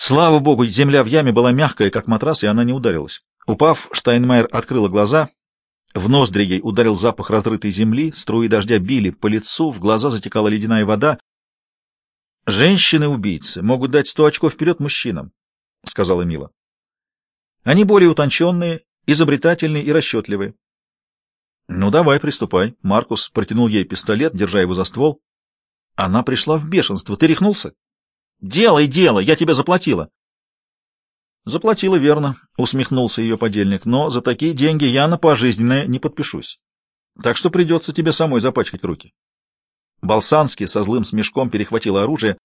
Слава богу, земля в яме была мягкая, как матрас, и она не ударилась. Упав, Штайнмайер открыла глаза. В ноздри ей ударил запах разрытой земли, струи дождя били по лицу, в глаза затекала ледяная вода. «Женщины-убийцы могут дать сто очков вперед мужчинам», — сказала Мила. «Они более утонченные, изобретательные и расчетливые». «Ну, давай, приступай». Маркус протянул ей пистолет, держа его за ствол. Она пришла в бешенство. «Ты рехнулся?» Делай дело, я тебе заплатила. Заплатила верно, усмехнулся ее подельник, но за такие деньги я на пожизненное не подпишусь. Так что придется тебе самой запачкать руки. Болсанский со злым смешком перехватил оружие.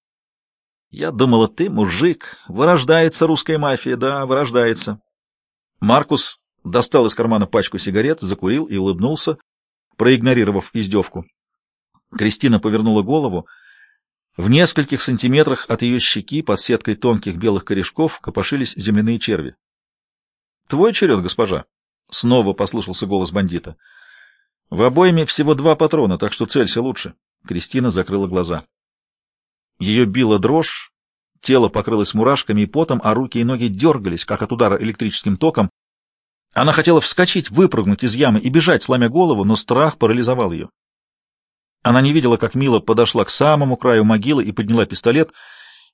Я думала, ты мужик, вырождается русская мафия, да, вырождается. Маркус достал из кармана пачку сигарет, закурил и улыбнулся, проигнорировав издевку. Кристина повернула голову. В нескольких сантиметрах от ее щеки под сеткой тонких белых корешков копошились земляные черви. — Твой черед, госпожа! — снова послышался голос бандита. — В обойме всего два патрона, так что целься лучше. Кристина закрыла глаза. Ее била дрожь, тело покрылось мурашками и потом, а руки и ноги дергались, как от удара электрическим током. Она хотела вскочить, выпрыгнуть из ямы и бежать, сломя голову, но страх парализовал ее. Она не видела, как Мила подошла к самому краю могилы и подняла пистолет,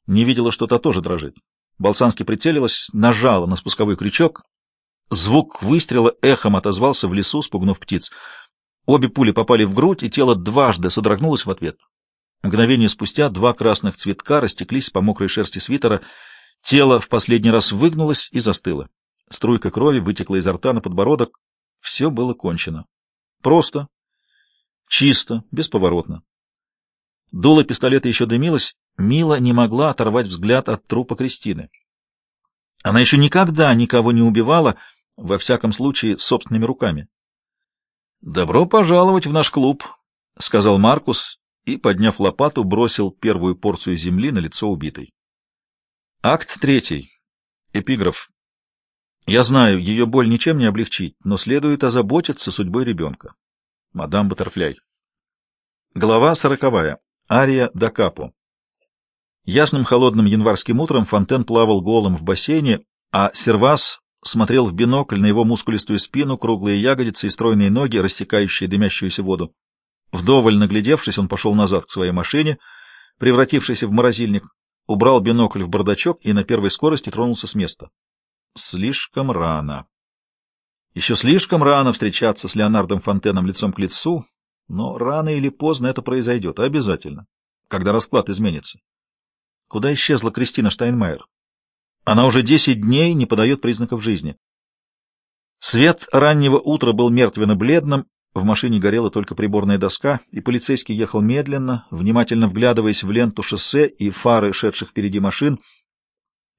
не видела, что та тоже дрожит. Болсанский прицелилась, нажала на спусковой крючок. Звук выстрела эхом отозвался в лесу, спугнув птиц. Обе пули попали в грудь, и тело дважды содрогнулось в ответ. Мгновение спустя два красных цветка растеклись по мокрой шерсти свитера. Тело в последний раз выгнулось и застыло. Струйка крови вытекла изо рта на подбородок. Все было кончено. Просто, Чисто, бесповоротно. Дуло пистолета еще дымилось, Мила не могла оторвать взгляд от трупа Кристины. Она еще никогда никого не убивала, во всяком случае, собственными руками. «Добро пожаловать в наш клуб», — сказал Маркус и, подняв лопату, бросил первую порцию земли на лицо убитой. Акт третий. Эпиграф. «Я знаю, ее боль ничем не облегчить, но следует озаботиться судьбой ребенка. Мадам Баттерфляй. Глава сороковая. Ария да Капо. Ясным холодным январским утром Фонтен плавал голым в бассейне, а Сервас смотрел в бинокль на его мускулистую спину, круглые ягодицы и стройные ноги, рассекающие дымящуюся воду. Вдоволь наглядевшись, он пошел назад к своей машине, превратившейся в морозильник, убрал бинокль в бардачок и на первой скорости тронулся с места. Слишком рано. Еще слишком рано встречаться с Леонардом Фонтеном лицом к лицу, но рано или поздно это произойдет, обязательно, когда расклад изменится. Куда исчезла Кристина Штайнмайер? Она уже десять дней не подает признаков жизни. Свет раннего утра был мертвенно-бледным, в машине горела только приборная доска, и полицейский ехал медленно, внимательно вглядываясь в ленту шоссе и фары шедших впереди машин,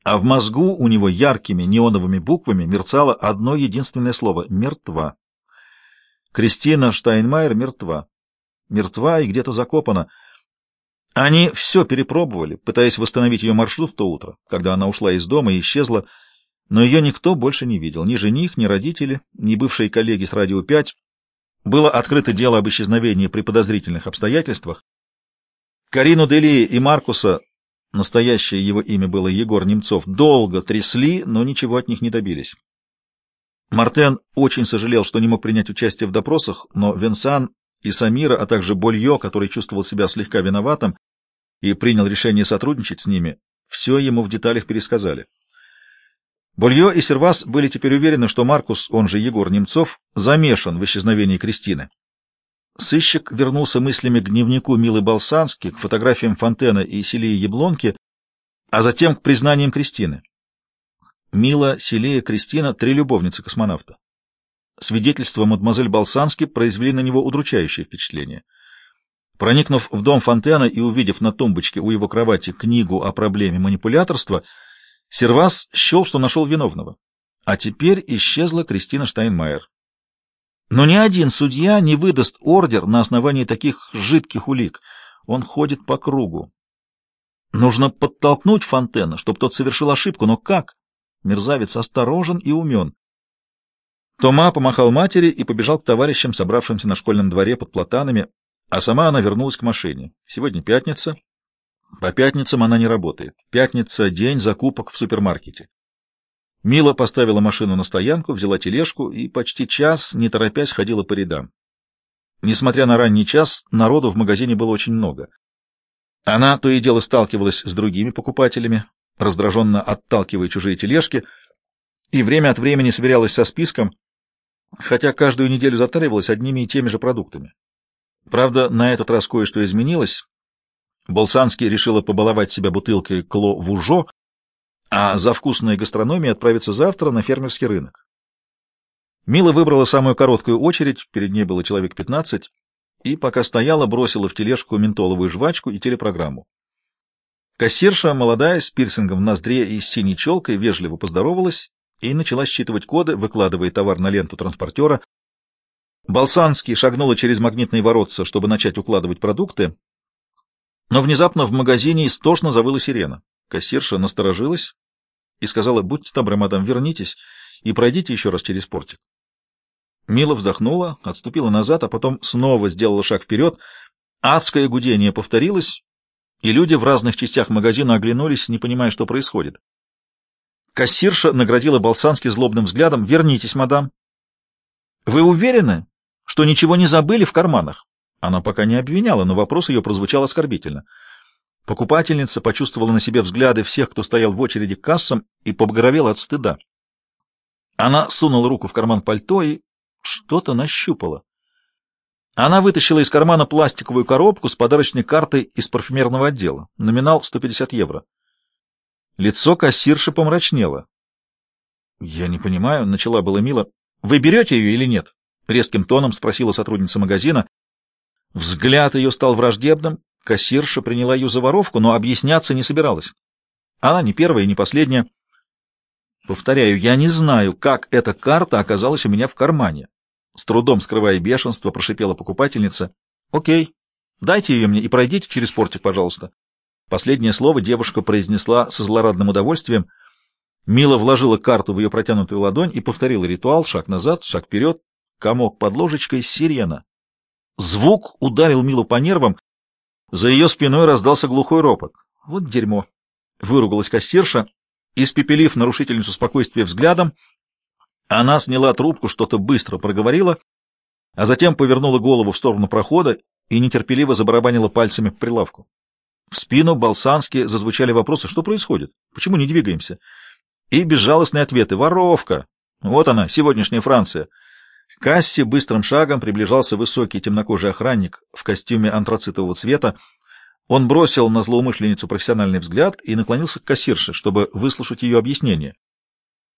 а в мозгу у него яркими неоновыми буквами мерцало одно единственное слово — «мертва». Кристина Штайнмайер мертва. Мертва и где-то закопана. Они все перепробовали, пытаясь восстановить ее маршрут в то утро, когда она ушла из дома и исчезла, но ее никто больше не видел, ни жених, ни родители, ни бывшие коллеги с «Радио 5». Было открыто дело об исчезновении при подозрительных обстоятельствах. Карину Дели и Маркуса настоящее его имя было Егор Немцов, долго трясли, но ничего от них не добились. Мартен очень сожалел, что не мог принять участие в допросах, но Венсан и Самира, а также Болье, который чувствовал себя слегка виноватым и принял решение сотрудничать с ними, все ему в деталях пересказали. Болье и Сервас были теперь уверены, что Маркус, он же Егор Немцов, замешан в исчезновении Кристины. Сыщик вернулся мыслями к дневнику Милы Балсански, к фотографиям Фонтена и Селии Яблонки, а затем к признаниям Кристины. Мила, Селия, Кристина — три любовницы космонавта. Свидетельства мадемуазель Балсански произвели на него удручающее впечатление. Проникнув в дом Фонтена и увидев на тумбочке у его кровати книгу о проблеме манипуляторства, Сервас счел, что нашел виновного. А теперь исчезла Кристина Штайнмайер. Но ни один судья не выдаст ордер на основании таких жидких улик. Он ходит по кругу. Нужно подтолкнуть Фонтена, чтобы тот совершил ошибку, но как? Мерзавец осторожен и умен. Тома помахал матери и побежал к товарищам, собравшимся на школьном дворе под платанами, а сама она вернулась к машине. Сегодня пятница. По пятницам она не работает. Пятница — день закупок в супермаркете. Мила поставила машину на стоянку, взяла тележку и почти час, не торопясь, ходила по рядам. Несмотря на ранний час, народу в магазине было очень много. Она то и дело сталкивалась с другими покупателями, раздраженно отталкивая чужие тележки, и время от времени сверялась со списком, хотя каждую неделю затаривалась одними и теми же продуктами. Правда, на этот раз кое-что изменилось. Болсанский решила побаловать себя бутылкой Кло Вужо, а за вкусной гастрономией отправиться завтра на фермерский рынок. Мила выбрала самую короткую очередь, перед ней было человек пятнадцать, и, пока стояла, бросила в тележку ментоловую жвачку и телепрограмму. Кассирша, молодая, с пирсингом в ноздре и с синей челкой, вежливо поздоровалась и начала считывать коды, выкладывая товар на ленту транспортера. Болсанский шагнула через магнитные воротца, чтобы начать укладывать продукты, но внезапно в магазине истошно завыла сирена. Кассирша насторожилась и сказала, «Будьте добры, мадам, вернитесь и пройдите еще раз через портик». Мила вздохнула, отступила назад, а потом снова сделала шаг вперед. Адское гудение повторилось, и люди в разных частях магазина оглянулись, не понимая, что происходит. Кассирша наградила Болсански злобным взглядом. «Вернитесь, мадам». «Вы уверены, что ничего не забыли в карманах?» Она пока не обвиняла, но вопрос ее прозвучал оскорбительно. Покупательница почувствовала на себе взгляды всех, кто стоял в очереди к кассам, и побагровела от стыда. Она сунула руку в карман пальто и что-то нащупала. Она вытащила из кармана пластиковую коробку с подарочной картой из парфюмерного отдела. Номинал 150 евро. Лицо кассирши помрачнело. — Я не понимаю, — начала было Мила. — Вы берете ее или нет? — резким тоном спросила сотрудница магазина. Взгляд ее стал враждебным. Кассирша приняла ее за воровку, но объясняться не собиралась. Она не первая и не последняя. Повторяю, я не знаю, как эта карта оказалась у меня в кармане. С трудом скрывая бешенство, прошипела покупательница. Окей, дайте ее мне и пройдите через портик, пожалуйста. Последнее слово девушка произнесла со злорадным удовольствием. Мила вложила карту в ее протянутую ладонь и повторила ритуал, шаг назад, шаг вперед, комок под ложечкой, сирена. Звук ударил Милу по нервам, за ее спиной раздался глухой ропот. Вот дерьмо. Выругалась кассирша, Испепелив нарушительницу спокойствия взглядом, она сняла трубку, что-то быстро проговорила, а затем повернула голову в сторону прохода и нетерпеливо забарабанила пальцами по прилавку. В спину Балсански зазвучали вопросы, что происходит, почему не двигаемся, и безжалостные ответы «Воровка!» Вот она, сегодняшняя Франция. К кассе быстрым шагом приближался высокий темнокожий охранник в костюме антрацитового цвета, он бросил на злоумышленницу профессиональный взгляд и наклонился к кассирше, чтобы выслушать ее объяснение.